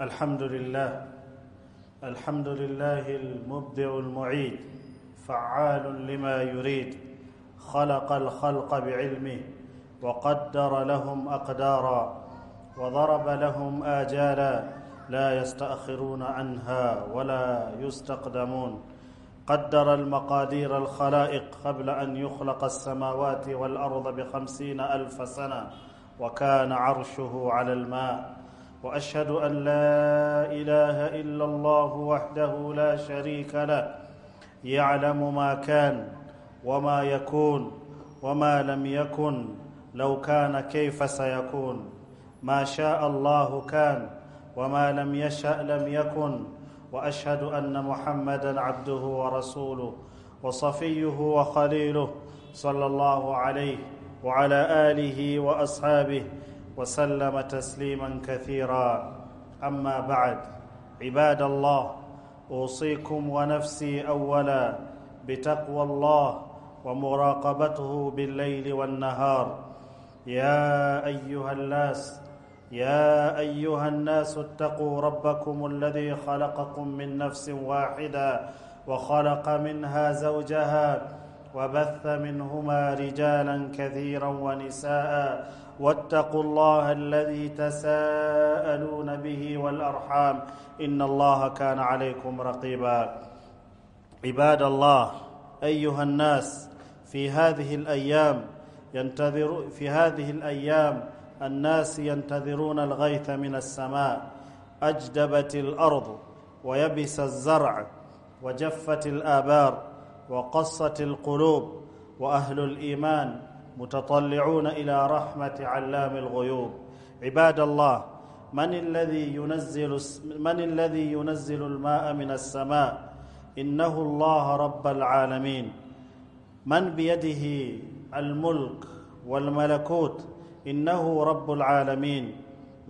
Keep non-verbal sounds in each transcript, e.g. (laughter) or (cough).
الحمد لله. الحمد لله المبدع المعيد فعال لما يريد خلق الخلق بعلمه وقدر لهم أقدارا وضرب لهم آجالا لا يستأخرون عنها ولا يستقدمون. قدر المقادير الخلائق قبل أن يخلق السماوات والأرض بخمسين ألف سنة وكان عرشه على الماء. وأشهد أن لا إله إلا الله وحده لا شريك له يعلم ما كان وما يكون وما لم يكن لو كان كيف سيكون. ما شاء الله كان وما لم يشأ لم يكن. وأشهد أن محمدا عبده ورسوله وصفيه وخليله صلى الله عليه وعلى آله وأصحابه وسلم تسليما كثيرا. أما بعد عباد الله أوصيكم ونفسي أولا بتقوى الله ومراقبته بالليل والنهار. يا أيها الناس يا أيها الناس اتقوا ربكم الذي خلقكم من نفس واحدة وخلق منها زوجها وبث منهما رجالا كثيرا ونساء واتقوا الله الذي تساءلون به والأرحام إن الله كان عليكم رقيبا. عباد الله أيها الناس في هذه الأيام ينتظر في هذه الأيام الناس ينتظرون الغيث من السماء. أجدبت الأرض ويبس الزرع وجفت الآبار وقصت القلوب وأهل الإيمان متطلعون إلى رحمة علام الغيوب. عباد الله من الذي ينزل من الذي ينزل الماء من السماء؟ إنه الله رب العالمين. من بيده الملك والملكوت؟ إنه رب العالمين.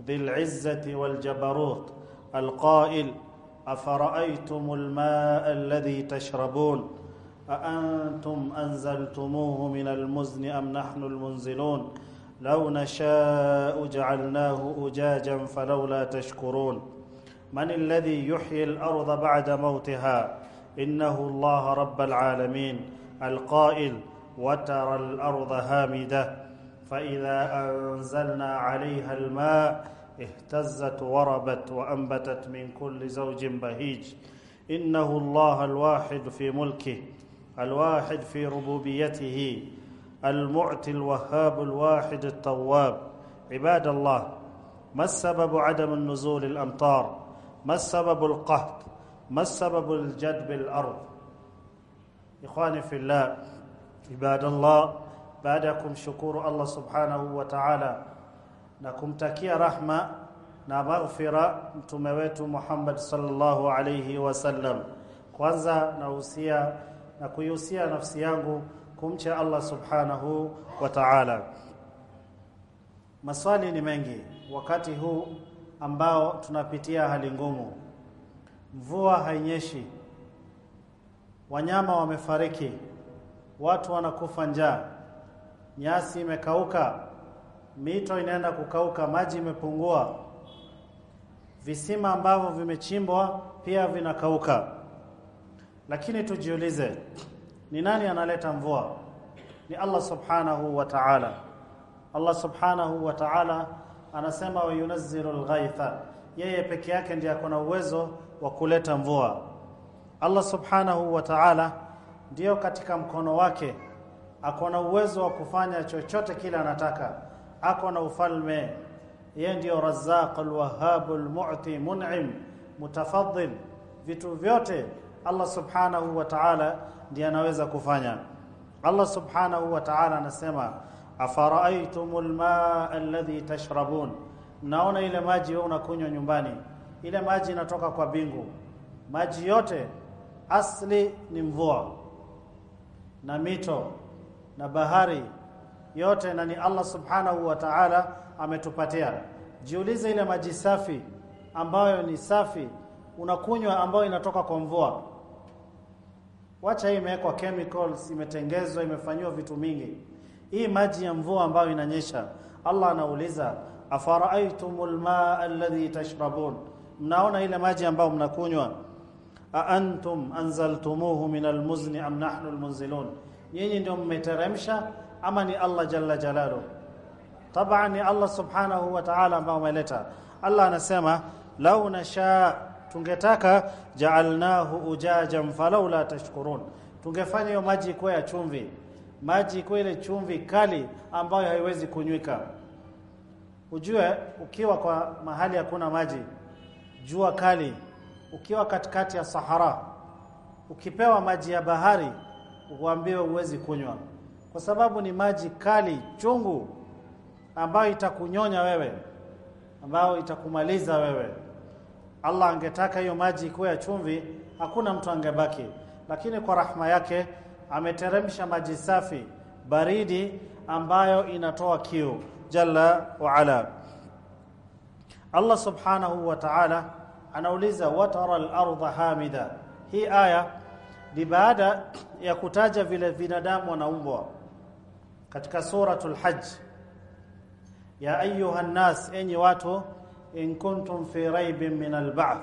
ذي العزة والجبروت. القائل أفرأيتم الماء الذي تشربون؟ أأنتم أنزلتموه من المزن أم نحن المنزلون؟ لو نشاء جعلناه أجاجا فلولا تشكرون. من الذي يحيي الأرض بعد موتها؟ إنه الله رب العالمين القائل وترى الأرض هامدة. فإذا أنزلنا عليها الماء اهتزت وربت وأنبتت من كل زوج بهيج. إنه الله الواحد في ملكه. الواحد في ربوبيته المعطي الوهاب الواحد التواب. عباد الله ما السبب عدم النزول الأمطار؟ ما السبب القهط؟ ما السبب الجدب الأرض؟ إخواني في الله عباد الله baada ya kumshukuru Allah subhanahu wa ta'ala na kumtakia rahma na maghfira mtume wetu Muhammad sallallahu alayhi na kuihusia nafsi yangu kumcha Allah subhanahu wa ta'ala. Maswali ni mengi wakati huu ambao tunapitia hali ngumu. Mvua hainyeshi, wanyama wamefariki, watu wanakufa njaa, nyasi imekauka, mito inaenda kukauka, maji imepungua, visima ambavyo vimechimbwa pia vinakauka. Lakini tujiulize, ni nani analeta mvua? Ni Allah subhanahu wa ta'ala. Allah subhanahu wa ta'ala anasema wa yunazzilu al-ghaitha, yeye peke yake ndiye akona uwezo wa kuleta mvua. Allah subhanahu wa ta'ala ndio katika mkono wake akona uwezo wa kufanya chochote kile anataka, ako na ufalme. Yeye ndiyo Razzaq al-Wahhab al-Mu'ti mun'im mutafaddil, vitu vyote Allah subhanahu wa ta'ala ndiye anaweza kufanya. Allah subhanahu wa ta'ala anasema afara'aytumul maa alladhi tashrabun, naona ile maji wewe unakunywa nyumbani, ile maji inatoka kwa bingu. Maji yote asli ni mvua na mito na bahari yote, na ni Allah subhanahu wa ta'ala ametupatia. Jiulize, ile maji safi ambayo ni safi unakunywa, ambayo inatoka kwa mvua Wacha hii imewekwa chemicals, imetengezwa, imefanywa vitu mingi. Hii maji ya mvua ambayo inanyesha, Allah anauliza afara'aytumul maa alladhi tashrabun, mnaona ile maji ambayo mnakunywa? A antum anzaltumuhu min almuzni am nahnu almunzilun? Nyinyi ndio mmeteremsha ama ni Allah jalla jalalu? Tabani ni Allah subhanahu wa ta'ala ambao umeleta Allah anasema lau nasha tungetaka ja'alnahu ujajan falaula tashkurun. Tungefanya hiyo maji kuwa ya chumvi. Maji kuwa ile chumvi kali ambayo haiwezi kunywika. Ujue ukiwa kwa mahali hakuna maji jua kali. Ukiwa katikati ya Sahara ukipewa maji ya bahari uambiwe uwezi kunywa. Kwa sababu ni maji kali chungu ambayo itakunyonya wewe ambayo itakumaliza wewe Allah angetaka hiyo maji ikuwe ya chumvi hakuna mtu angebaki. Lakini kwa rahma yake ameteremsha maji safi baridi ambayo inatoa kiu. Jalla wa ala. Allah subhanahu wa ta'ala anauliza watara al-ardha hamida? Hii aya ni baada ya kutaja vile binadamu wanaumbwa katika suratul hajj. Ya ayuha nas enyi watu in kuntum fi raibin min al-ba'th.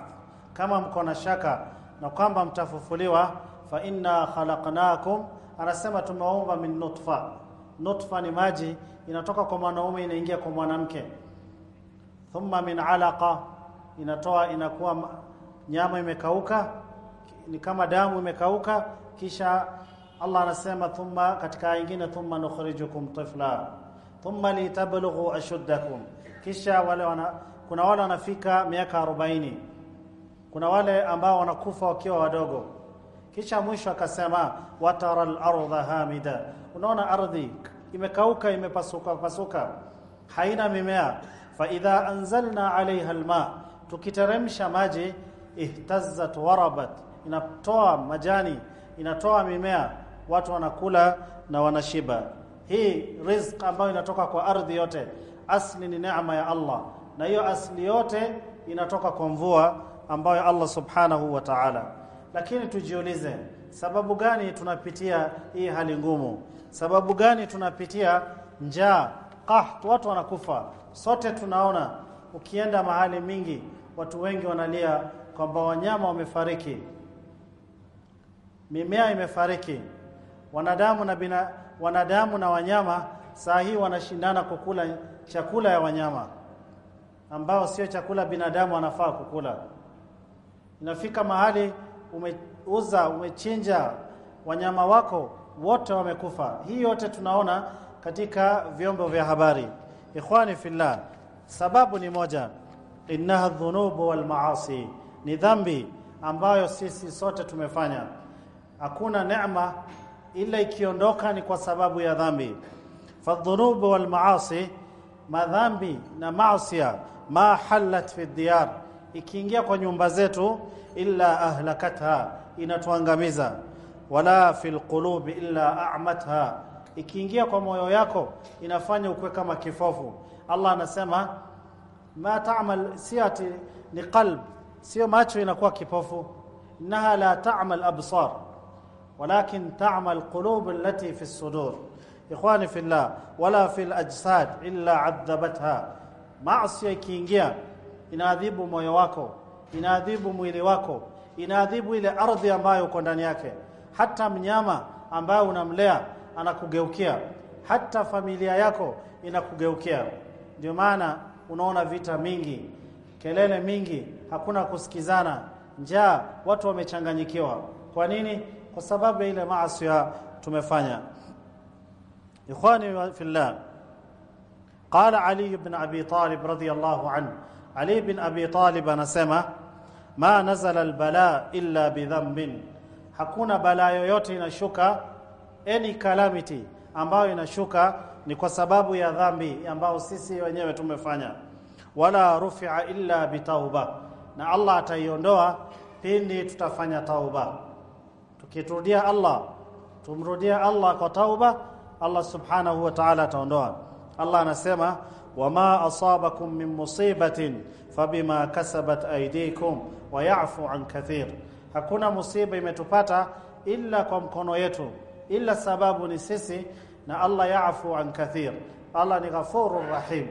Kama mko na shaka na kwamba mtafufuliwa fa inna khalaqnakum anasema tumeumba min nutfa. Nutfa ni maji inatoka kwa mwanaume inaingia kwa mwanamke. Thumma min alaqa inatoa inakuwa nyama imekauka ni kama damu imekauka kisha Allah anasema thumma katika nyingine thumma nukhrijukum tifla thumma litablughu ashuddakum. Kisha wale wana, kuna wale wanafika miaka 40 kuna wale ambao wanakufa wakiwa wadogo. Kisha mwisho akasema watara al-ardha hamida. Unaona ardhi imekauka imepasuka pasuka. Haina mimea. Fa idha anzalna alaiha alma tukiteremsha maji ihtazzat warabat. Inatoa majani inatoa mimea. Watu wanakula na wanashiba. Hii rizq ambayo inatoka kwa ardhi yote asli ni neema ya Allah na hiyo asili yote inatoka kwa mvua ambayo Allah subhanahu wa ta'ala. Lakini tujiulize sababu gani tunapitia hii hali ngumu? Sababu gani tunapitia njaa? Qaht watu wanakufa. Sote tunaona ukienda mahali mingi watu wengi wanalia kwamba wanyama wamefariki. Mimea imefariki. Wanadamu na bina, wanadamu na wanyama saa hii wanashindana kukula chakula ya wanyama ambao sio chakula binadamu anafaa kukula. Inafika mahali umeuza umechinja wanyama wako wote wamekufa. Hii yote tunaona katika vyombo vya habari. Ikhwani fillah sababu ni moja. Innaha dhunubu wal maasi ni dhambi ambayo sisi sote tumefanya. Hakuna neema ila ikiondoka ni kwa sababu ya dhambi. Fadhunubu wal maasi madhambi na maasiya ma halat fi diyar ikiingia kwa nyumba zetu illa ahlakatha inatuangamiza wala fil qulubi illa a'matha ikiingia kwa moyo yako inafanya ukwe kama kifofu Allah anasema ma ta'mal siati ni qalb sio macho inakuwa kipofu innaha la ta'mal absar ولكن تعمى القلوب التي في الصدور اخواني في الله ولا في الاجساد الا Maasi ikiingia inaadhibu moyo wako, inaadhibu mwili wako, inaadhibu ile ardhi ambayo uko ndani yake. Hata mnyama ambaye unamlea anakugeukia, hata familia yako inakugeukia. Ndio maana unaona vita mingi, kelele mingi, hakuna kusikizana, njaa, watu wamechanganyikiwa. Kwa nini? Kwa sababu ile maasi tumefanya. Ikhwani fillah قال علي بن ابي طالب رضي الله عنه علي بن ابي طالب anasema ma nazala albala illa bidhanbin hakuna balaa yoyote inashuka any calamity ambayo inashuka ni kwa sababu ya dhambi ambayo sisi wenyewe tumefanya wala rufi'a illa bitauba na Allah ataiondoa pindi tutafanya tauba tukiturudia Allah tumrudia Allah kwa tauba Allah subhanahu wa ta'ala ataondoa Allah anasema wama asabakum min musibatin fabima kasabat aydikum wa ya'fu an kathir hakuna musiba imetupata illa kwa mkono yetu illa sababu ni sisi na Allah ya'fu an kathir Allah ni ghafurur rahim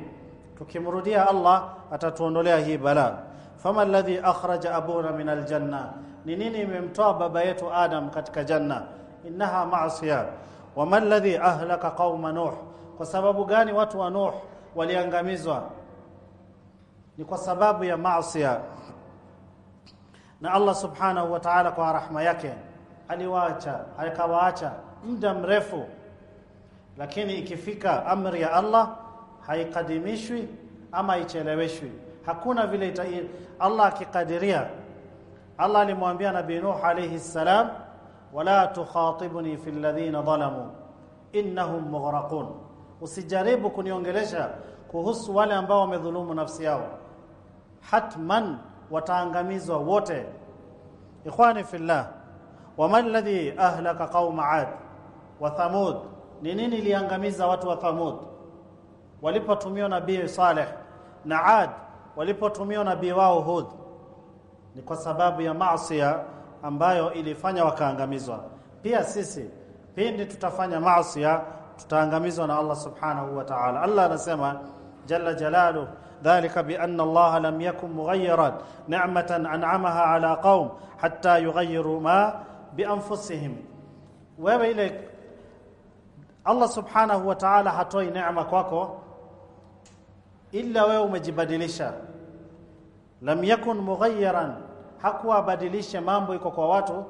tukimrudia Allah atatuondolea hii bala fama alladhi akhraja abuna min aljanna ni nini imemtoa baba yetu adam katika janna innaha ma'siya wama alladhi ahlaka qauma nuh kwa sababu gani watu wa nuh waliangamizwa? Ni kwa sababu ya maasiya. Na Allah subhanahu wa ta'ala kwa rahma yake aliwaacha akawaacha muda mrefu. Lakini ikifika amri ya Allah haikadimishwi ama icheleweshwi hakuna vile ita, Allah akikadiria Allah alimwambia nabii Nuh alayhi salam wala tukhatibni fi alladhina dhalamu innahum mughraqun usijaribu kuniongelesha kuhusu wale ambao wamedhulumu nafsi yao. Hatman wataangamizwa wote. Ikhwani fillah wama alladhi ahlaka qauma ad wa thamud ni nini iliangamiza watu wa thamud? Walipotumiwa nabii saleh na ad walipotumiwa nabii wao hud ni kwa sababu ya maasiya ambayo ilifanya wakaangamizwa. Pia sisi pindi tutafanya maasiya tutaangamizwa na Allah subhanahu wa ta'ala Allah anasema jalla jalaluhu ذلك بأن الله لم يكن مغيرا نعمة أنعمها على قوم حتى يغيروا ما بأنفسهم wewe ile Allah subhanahu wa ta'ala hatoi neema kwako illa wewe umejibadilisha lam yakun mughayyiran hakuwa badilisha mambo iko kwa watu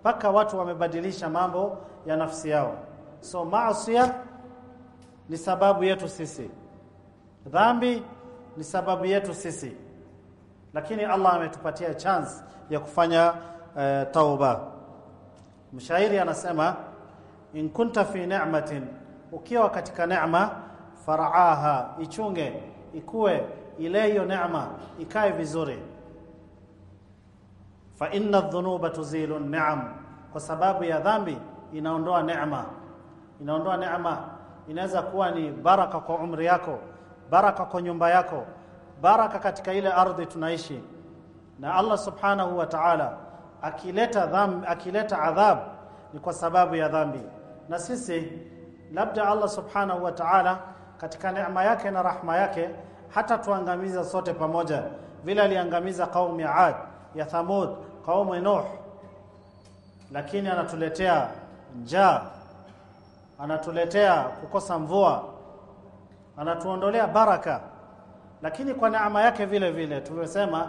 mpaka watu wamebadilisha mambo ya nafsi yao so maasiya ni sababu yetu sisi. Dhambi ni sababu yetu sisi. Lakini Allah ametupatia chance ya kufanya uh, tauba. Mshairi anasema in kunta fi ni'matin ukiwa katika neema faraaha ichunge ikue ile hiyo neema ikae vizuri. Fa inna dhunuba tuzilu ni'am kwa sababu ya dhambi inaondoa neema inaondoa neema inaweza kuwa ni baraka kwa umri yako baraka kwa nyumba yako baraka katika ile ardhi tunaishi. Na Allah subhanahu wa ta'ala akileta dhambi akileta adhab ni kwa sababu ya dhambi. Na sisi labda Allah subhanahu wa ta'ala katika neema yake na rahma yake hata tuangamiza sote pamoja. Vile aliangamiza kaumu ya Ad ya Thamud kaumu Nuh. Lakini anatuletea njaa anatuletea kukosa mvua anatuondolea baraka. Lakini kwa neema yake vile vile tumesema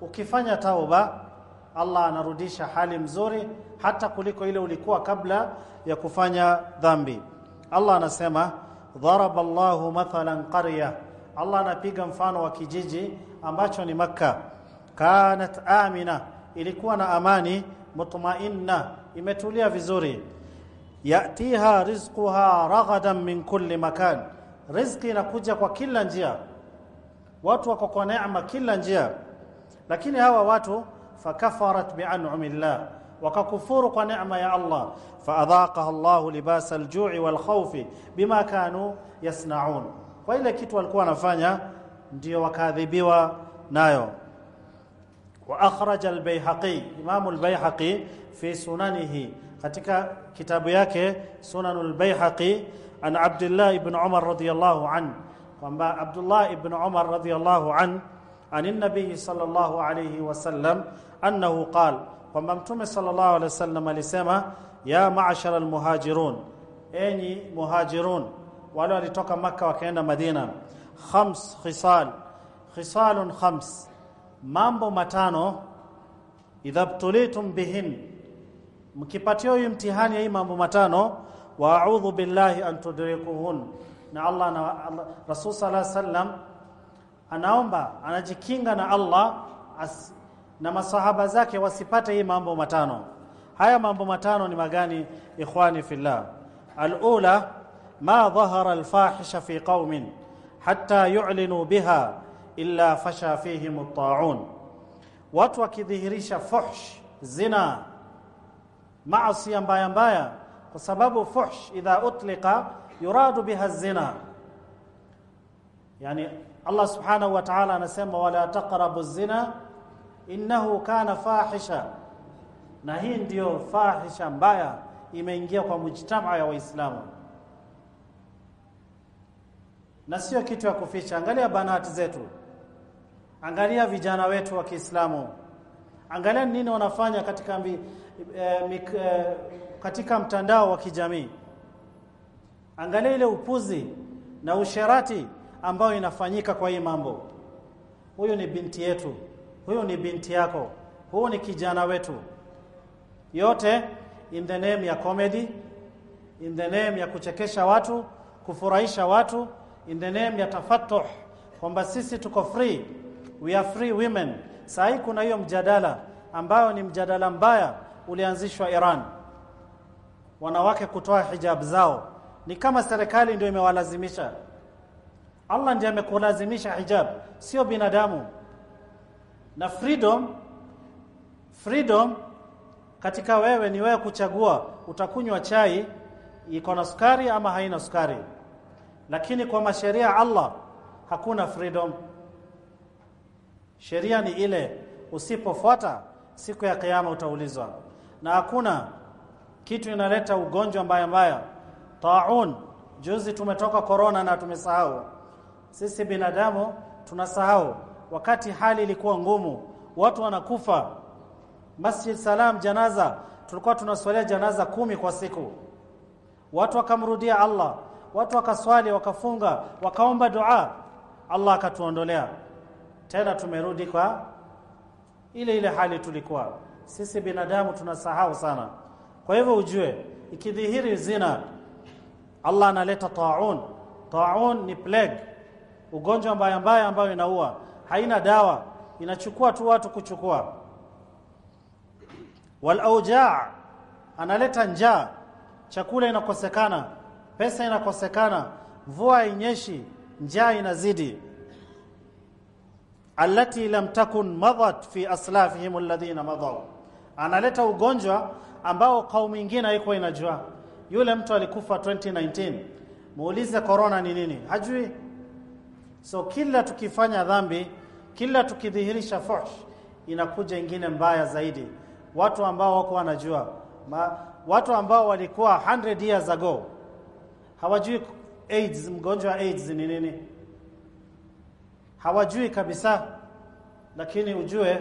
ukifanya tauba Allah anarudisha hali mzuri hata kuliko ile ulikuwa kabla ya kufanya dhambi. Allah anasema dharaba Allahu mathalan qarya. Allah anapiga mfano wa kijiji ambacho ni Makka. Kanat amina ilikuwa na amani mutmainna imetulia vizuri yatiha rizquha raghadan min kulli makan riziki inakuja kwa kila njia watu wako kwa neema kila njia lakini hawa watu fakafarat bi'an'amillah wakakufuru kwa neema ya Allah faadhaqaha Allah libasa al-ju'i wal-khawfi bima kanu yasna'un kwa ile kitu walikuwa wanafanya ndio wakaadhibiwa nayo wa akhraja al-Baihaqi Imam al-Baihaqi fi sunanihi katika kitabu yake Sunanul Baihaqi an Abdullah ibn Umar radiyallahu an kwamba Abdullah ibn Umar radiyallahu an anin nabii sallallahu alayhi wasallam annahu qala kwamba mtume sallallahu alayhi wasallam alisema ya ma'ashara almuhajirun enyi muhajirun wale walitoka maka wakaenda Madina khams khisal khisalun khams mambo matano idha btulitum bihin mkipatiwa huyu mtihani ya hii mambo matano wa a'udhu billahi an tudrikuhun. Na Allah na Allah, Rasul sallallahu alaihi wasallam anaomba anajikinga na Allah as, na masahaba zake wasipate hii mambo matano. Haya mambo matano ni magani ikhwani fillah. Alula ma dhahara alfahisha fi qaumin hatta yu'linu biha illa fasha fihim at-ta'un. Watu wakidhihirisha fuhsh zina maasi mbaya mbaya kwa sababu fuhsh idha utliqa yuradu biha zina. Yani Allah subhanahu wa ta'ala anasema wala taqrabu zina innahu kana fahisha. Na hii ndiyo fahisha mbaya imeingia kwa mujtamaa ya waislamu. Na sio kitu ya kuficha. Angalia banati zetu. Angalia vijana wetu wa Kiislamu. Angalia nini wanafanya katika e, mik, e, katika mtandao wa kijamii. Angalia ile upuzi na usherati ambayo inafanyika kwa hii mambo. Huyu ni binti yetu. Huyu ni binti yako. Huyu ni kijana wetu. Yote in the name ya comedy in the name ya kuchekesha watu kufurahisha watu in the name ya tafattuh kwamba sisi tuko free. We are free women. Saa kuna hiyo mjadala ambayo ni mjadala mbaya ulianzishwa Iran. Wanawake kutoa hijab zao. Ni kama serikali ndio imewalazimisha. Allah ndiye amekulazimisha hijab sio binadamu. Na freedom freedom katika wewe ni wewe kuchagua utakunywa chai iko na sukari ama haina sukari. Lakini kwa masheria Allah hakuna freedom. Sheria ni ile usipofuata siku ya kiyama utaulizwa na hakuna kitu inaleta ugonjwa mbaya mbaya. Taun juzi tumetoka korona na tumesahau. Sisi binadamu tunasahau. Wakati hali ilikuwa ngumu watu wanakufa. Masjid Salam janaza tulikuwa tunaswalia janaza kumi kwa siku. Watu wakamrudia Allah. Watu wakaswali wakafunga wakaomba dua. Allah akatuondolea. Tena tumerudi kwa ile ile hali tulikuwa sisi binadamu tunasahau sana. Kwa hivyo ujue ikidhihiri zina Allah analeta taun. Taun ni plague. Ugonjwa mbaya mbaya ambayo inaua. Haina dawa. Inachukua tu watu kuchukua. Wal analeta njaa. Chakula inakosekana. Pesa inakosekana. Mvua inyeshi njaa inazidi. Allati lam takun madat fi aslafihim alladhina madaw analeta ugonjwa ambao kaumu nyingine haikuwa inajua. Yule mtu alikufa 2019 muulize corona ni nini? Hajui. So kila tukifanya dhambi kila tukidhihirisha fosh inakuja ingine mbaya zaidi. Watu ambao wako wanajua. Ma, watu ambao walikuwa 100 years ago hawajui AIDS mgonjwa wa AIDS ni nini? Hawajui kabisa. Lakini ujue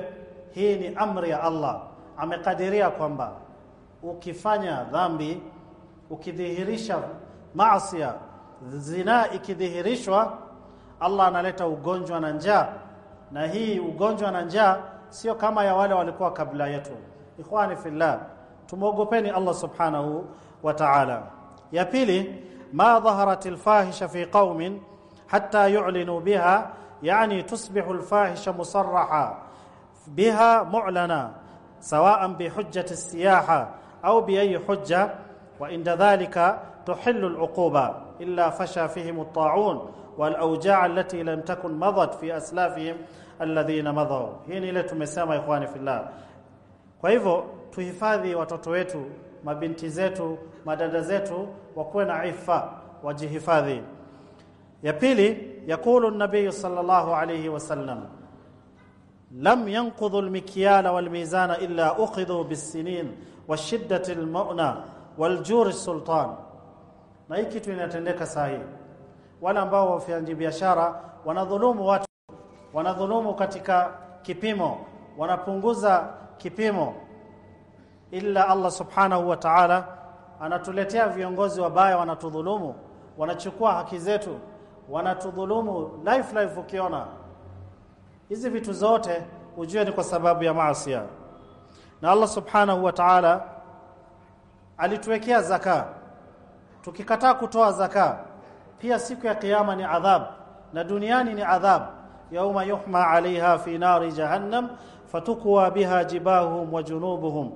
hii ni amri ya Allah amekadiria kwamba ukifanya dhambi ukidhihirisha maasi zina ikidhihirishwa Allah analeta ugonjwa na njaa. Na hii ugonjwa na njaa sio kama ya wale walikuwa kabla yetu. Ikhwani fillah tumwogopeni Allah subhanahu wa ta'ala. Ya pili ma dhaharat alfahisha fi qaumin hatta yu'linu biha yani tusbihu alfahisha musarraha biha mu'lana سواء بحجة السياحة أو بأي حجة وإن ذلك تحل العقوبة إلا فشى فيهم الطاعون والأوجاع التي لم تكن مضت في أسلافهم الذين مضوا. هنا لتم السامة إخواني في الله. وإذا تهفاذي وتطويتو ما بنتي زيتو ما دادا زيتو وكون عفا وجهفاذي يقول النبي صلى الله عليه وسلم lam yanqudhu almikyala walmizana illa uqidhu bisinin washiddati almu'na waljuri sultan. Na hii kitu inatendeka saa hii, wale ambao wafanya biashara wanadhulumu watu, wanadhulumu katika kipimo, wanapunguza kipimo, ila Allah subhanahu wa ta'ala anatuletea viongozi wabaya, wanatudhulumu, wanachukua haki zetu, wanatudhulumu life life, ukiona hizi vitu zote ujue ni kwa sababu ya maasi na Allah subhanahu wa ta'ala alituwekea zaka. Tukikataa kutoa zaka pia siku ya kiyama ni adhab na duniani ni adhab. Yauma yuhma 'alayha fi nari jahannam fatukwa biha jibahuhum wa junubuhum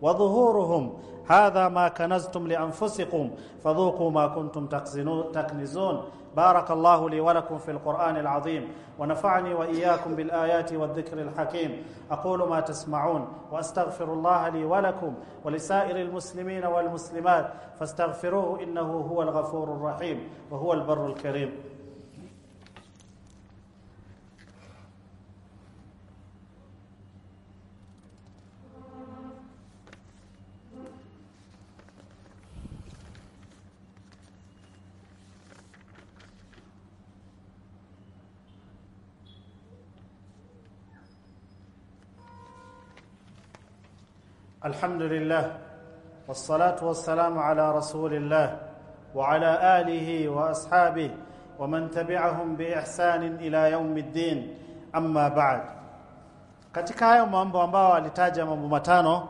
wa dhuhuruhum. Hadha ma kanaztum li anfusikum fadhuqu ma kuntum taknizun بارك الله لي ولكم في القرآن العظيم ونفعني وإياكم بالآيات والذكر الحكيم. أقول ما تسمعون وأستغفر الله لي ولكم ولسائر المسلمين والمسلمات فاستغفروه إنه هو الغفور الرحيم وهو البر الكريم. الحمد لله والصلاة والسلام على رسول الله وعلى آله وأصحابه ومن تبعهم بإحسان إلى يوم الدين أما بعد katika hayo mambo ambao alitaja mambo matano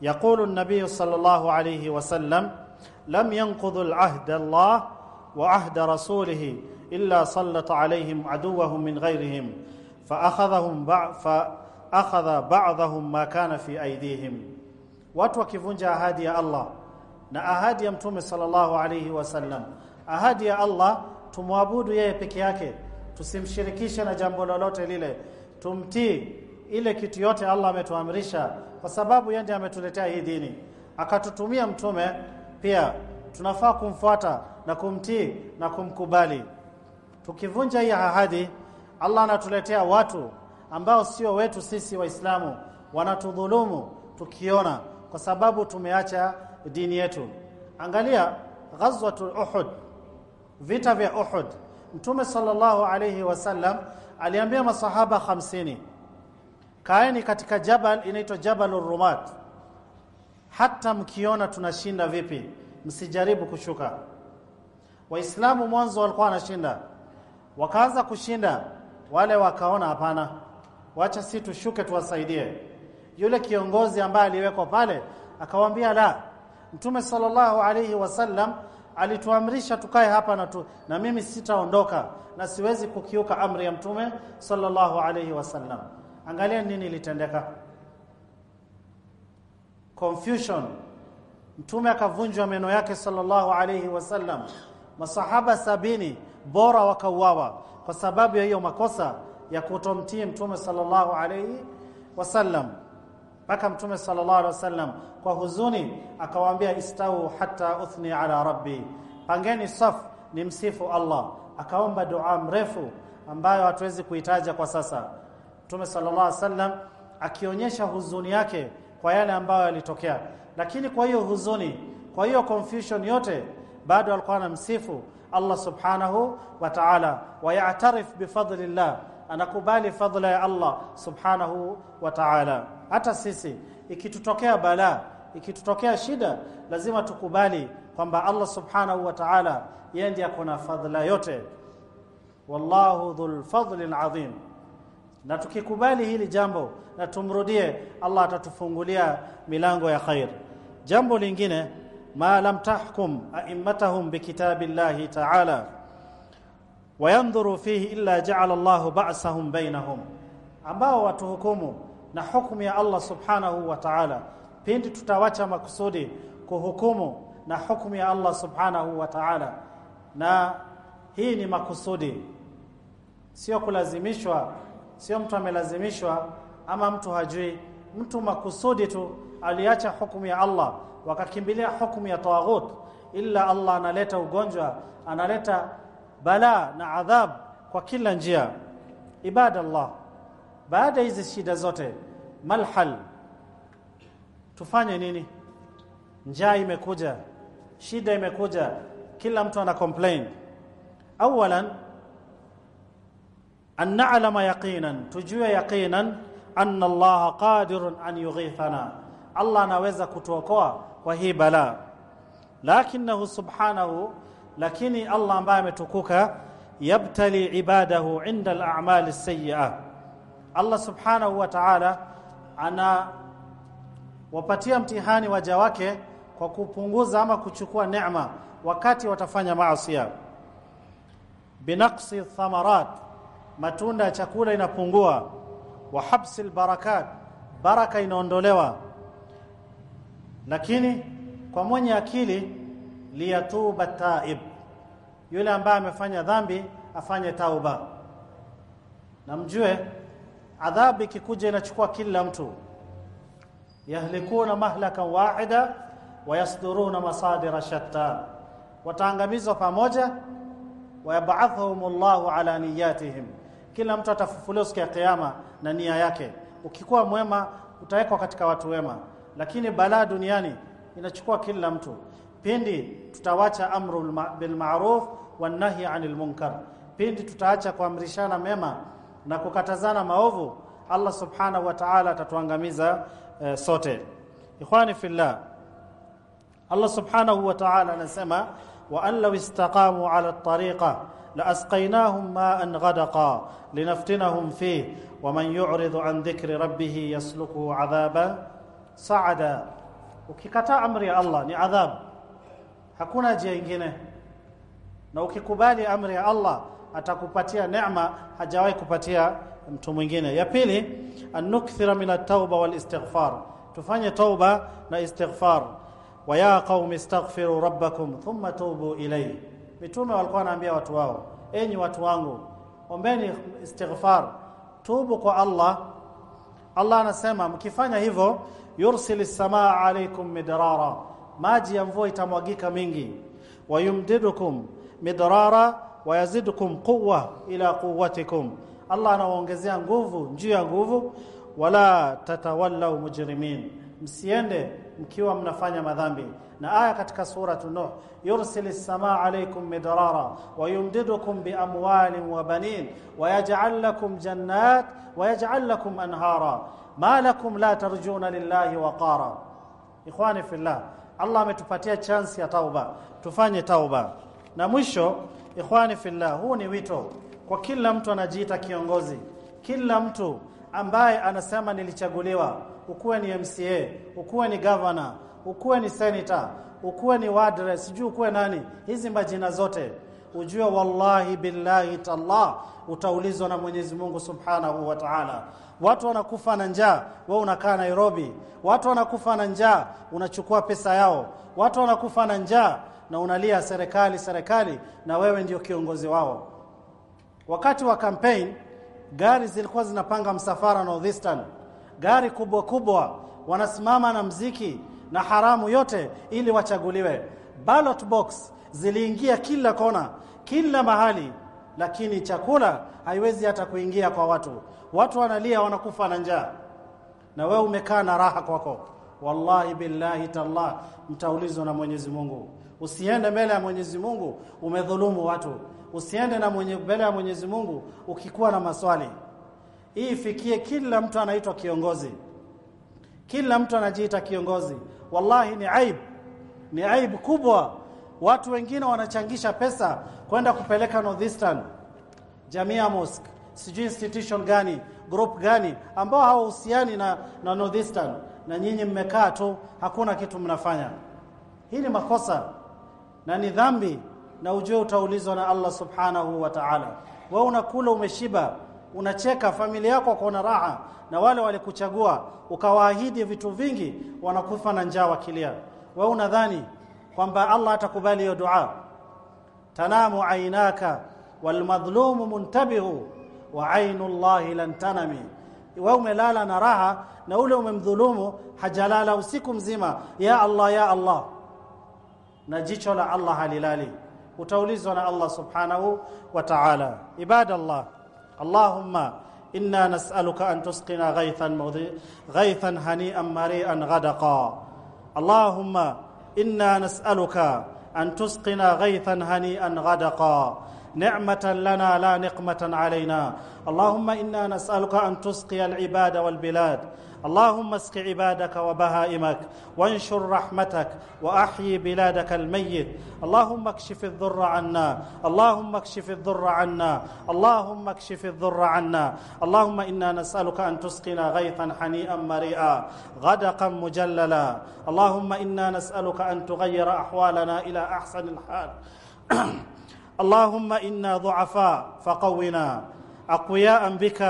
yaqulu an-nabiy sallallahu alayhi wasallam lam yanqudhu al-ahd Allah wa ahda rasulih illa sallata alayhim aduwwahum min ghayrihim fa akhadhahum fa akhadha ba'dahum ma kana fi aydihim watu wakivunja ahadi ya Allah na ahadi ya mtume sallallahu alayhi wasallam ahadi ya Allah tumwabudu yeye peke yake tusimshirikishe na jambo lolote lile tumtii ile kitu yote Allah ametuamrisha kwa sababu yeye ndiye ametuletea hii dini. Akatutumia mtume pia tunafaa kumfuata na kumtii na kumkubali. Tukivunja hii ahadi Allah anatuletea watu ambao sio wetu sisi waislamu wanatudhulumu tukiona kwa sababu tumeacha dini yetu. Angalia ghazwatul uhud vita vya uhud. Mtume sallallahu alayhi wasallam aliambia masahaba 50 kaeni katika jabal inaitwa jabalur rumat. Hata mkiona tunashinda vipi msijaribu kushuka. Waislamu mwanzo walikuwa wanashinda. Wakaanza kushinda wale wakaona hapana wacha si tushuke tuwasaidie yule kiongozi ambaye aliwekwa pale akamwambia la mtume sallallahu alayhi wasallam alituamrisha tukae hapa na, tu, na mimi sitaondoka na siwezi kukiuka amri ya mtume sallallahu alayhi wasallam. Angalia nini ilitendeka. Confusion. Mtume akavunjwa meno yake sallallahu alayhi wasallam. Masahaba sabini bora wakauawa kwa sababu ya hiyo makosa ya kutomtii mtume sallallahu alayhi wasallam mpaka mtume sallallahu alaihi wasallam kwa huzuni akawaambia istau hatta uthni ala rabbi. Pangeni saf ni msifu Allah. Akaomba dua mrefu ambayo hatuwezi kuitaja kwa sasa. Mtume sallallahu alaihi wasallam akionyesha huzuni yake kwa yale ambayo yalitokea. Lakini kwa hiyo huzuni kwa hiyo confusion yote bado alikuwa anamsifu Allah subhanahu wa ta'ala. Wa ya'tarif bifadlillah anakubali fadla ya Allah subhanahu wa ta'ala hata sisi ikitutokea balaa, ikitutokea shida, lazima tukubali kwamba Allah subhanahu wa ta'ala yeye ndiye akona fadhila yote. Wallahu dhul fadhli alazim. Na tukikubali hili jambo na tumrudie, Allah atatufungulia milango ya khair. Jambo lingine, ma lam tahkum aimmatahum bikitabillahi ta'ala wayanzuru fihi illa ja'ala Allahu ba'sahum bainahum, ambao watuhukumu na hukumu ya Allah subhanahu wa ta'ala. Pindi tutawacha makusudi kuhukumu na hukumu ya Allah subhanahu wa ta'ala. Na hii ni makusudi. Sio kulazimishwa sio mtu amelazimishwa ama mtu hajui. Mtu makusudi tu aliacha hukumu ya Allah wakakimbilia hukumu ya tawaghut illa Allah analeta ugonjwa analeta balaa na adhab kwa kila njia. Ibadallah baada hizi shida zote malhal tufanye nini? Njaa imekuja shida imekuja kila mtu ana complain. Awalan an na'lama yaqinan tujue yaqinan anna Allah qadirun an yughithana Allah anaweza kutuokoa kwa hii bala lakinahu subhanahu lakini Allah ambaye ametukuka yabtali ibadahu inda al-a'mal as-sayyi'ah Allah subhanahu wa ta'ala ana wapatia mtihani waja wake kwa kupunguza ama kuchukua neema wakati watafanya maasi binaqsi thamarat matunda ya chakula inapungua. Wa habsil barakat baraka inaondolewa. Lakini kwa mwenye akili liyatuba taib yule ambaye amefanya dhambi afanye tauba. Na mjue adhabu ikikuja inachukua kila mtu. Yahlikuna mahlaka waida wayasduruna masadira shatta. Wataangamizwa pamoja wayab'athuhum Allahu ala niyatihim. Kila mtu atafufuliwa siku ya kiyama na nia yake. Ukikuwa mwema utawekwa katika watu wema. Lakini balaa duniani inachukua kila mtu. Pindi tutawacha amru bil ma'ruf wan nahi 'anil munkar. Pindi tutaacha kuamrishana mema na kukatazana maovu Allah subhanahu wa ta'ala atatuangamiza eh, sote ikhwani fillah Allah subhanahu wa ta'ala anasema wa an istaqamu ala at-tariqa la asqaynahum ma'an ghadaqa linaftinahum fihi wa man yu'rid an dhikri rabbih yasluku 'adhaban sa'ada ukikataa amri ya Allah ni adhabu hakuna njia nyingine na ukikubali amri ya Allah atakupatia neema hajawahi kupatia mtu mwingine. Ya pili an-nukthira min at-tauba wal istighfar tufanye tauba na istighfar. Wa ya qaumi istaghfiru rabbakum thumma tubu ilayhi. Mitume walikuwa wanaambia watu wao enyi watu wangu ombeni istighfar. Tubu kwa Allah. Allah anasema mkifanya hivyo yursil samaa alaykum midrara. Maji ya mvua itamwagika mingi. Wayumdidukum midrara wayazidukum quwwa ila quwwatikum Allah anawaongezea nguvu juu ya nguvu wala tatawallau mujrimin msiende mkiwa mnafanya madhambi na aya katika sura Nuh yursilis samaa alaykum midrara wayumdidukum biamwalin wa banin wayaj'al lakum jannat wayaj'al lakum anhara ma lakum la tarjuna lillahi waqara ikhwani fillah Allah ametupatia chance ya tauba tufanye tauba na mwisho ikhwani fillah huu ni wito kwa kila mtu anajiita kiongozi. Kila mtu ambaye anasema nilichaguliwa ukuwe ni MCA ukuwe ni governor ukuwe ni senator ukuwe ni ward sijui ukuwe nani hizi majina zote ujue wallahi billahi tallah utaulizwa na Mwenyezi Mungu Subhanahu wa Ta'ala. Watu wanakufa na njaa wewe unakaa Nairobi. Watu wanakufa na njaa unachukua pesa yao. Watu wanakufa na njaa na unalia serikali serikali na wewe ndio kiongozi wao. Wakati wa campaign gari zilikuwa zinapanga msafara Northeastern. Gari kubwa kubwa wanasimama na mziki na haramu yote ili wachaguliwe. Ballot box ziliingia kila kona kila mahali lakini chakula haiwezi hata kuingia kwa watu. Watu wanalia wanakufa na njaa. Na wewe umekaa na raha kwako. Wallahi billahi tallah mtaulizwa na Mwenyezi Mungu usiende mbele ya Mwenyezi Mungu umedhulumu watu. Usiende na mwenye mbele ya Mwenyezi Mungu ukikuwa na maswali. Hii ifikie kila mtu anaitwa kiongozi. Kila mtu anajiita kiongozi. Wallahi ni aib ni aib kubwa. Watu wengine wanachangisha pesa kwenda kupeleka Northeastern Jamia Mosque. Sijui institution gani group gani ambao hawahusiani na, na Northeastern na nyinyi mmekaa tu hakuna kitu mnafanya. Hii ni makosa na ni dhambi na ujue utaulizwa na Allah subhanahu wa ta'ala. Wewe unakula umeshiba unacheka familia yako kwa raha na wale walikuchagua ukawaahidi vitu vingi wanakufa na njaa wakilia. Wewe unadhani kwamba Allah atakubali hiyo dua? Tanamu ainaka walmadhlumu muntabihu wa ainu Allah lan tanami. Wewe umelala na raha na ule umemdhulumu hajalala usiku mzima. Ya Allah ya Allah na jicho la Allah halilali utaulizwa na Allah subhanahu wa ta'ala ibadallah Allahumma inna nas'aluka an tusqina ghaythan ghaythan hani'an mari'an ghadaqa Allahumma inna nas'aluka an tusqina ghaythan hani'an ghadaqa نعمة لنا لا نقمة علينا. اللهم إنا نسألك أن تسقي العباد والبلاد. اللهم اسق عبادك وبهائمك. وانشر رحمتك وأحيي بلادك الميت. اللهم اكشف الضر عنا. اللهم اكشف الضر عنا. اللهم اكشف الضر عنا. اللهم إنا نسألك أن تسقنا غيثا حنيئا مريئا. غدقا مجللا. اللهم إنا نسألك أن تغير أحوالنا إلى أحسن الحال. (clears throat) اللهم إنا ضعفاء فقونا. أقوياء بك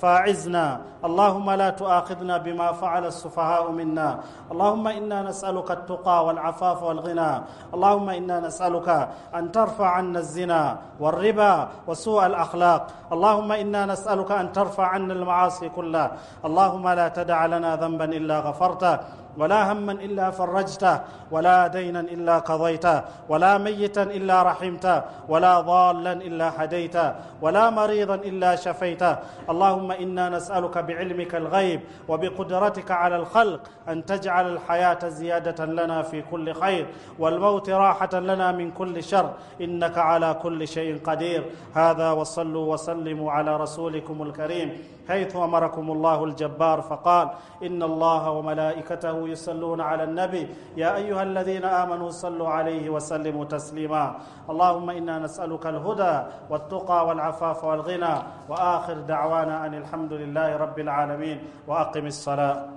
فاعزنا. اللهم لا تؤاخذنا بما فعل السفهاء منا. اللهم إنا نسألك التقى والعفاف والغنى. اللهم إنا نسألك أن ترفع عنا الزنا والربا وسوء الأخلاق. اللهم إنا نسألك أن ترفع عنا المعاصي كلها اللهم لا تدع لنا ذنبا إلا غفرته. ولا هما إلا فرجته ولا دينا إلا قضيته ولا ميتا إلا رحمته ولا ضالا إلا هديته ولا مريضا إلا شفيته. اللهم إنا نسألك بعلمك الغيب وبقدرتك على الخلق أن تجعل الحياة زيادة لنا في كل خير والموت راحة لنا من كل شر. إنك على كل شيء قدير. هذا وصلوا وسلموا على رسولكم الكريم. حيث أمركم الله الجبار فقال إن الله وملائكته يصلون على النبي. يا أيها الذين آمنوا صلوا عليه وسلموا تسليما. اللهم إنا نسألك الهدى والتقى والعفاف والغنى. وآخر دعوانا أن الحمد لله رب العالمين. وأقم الصلاة.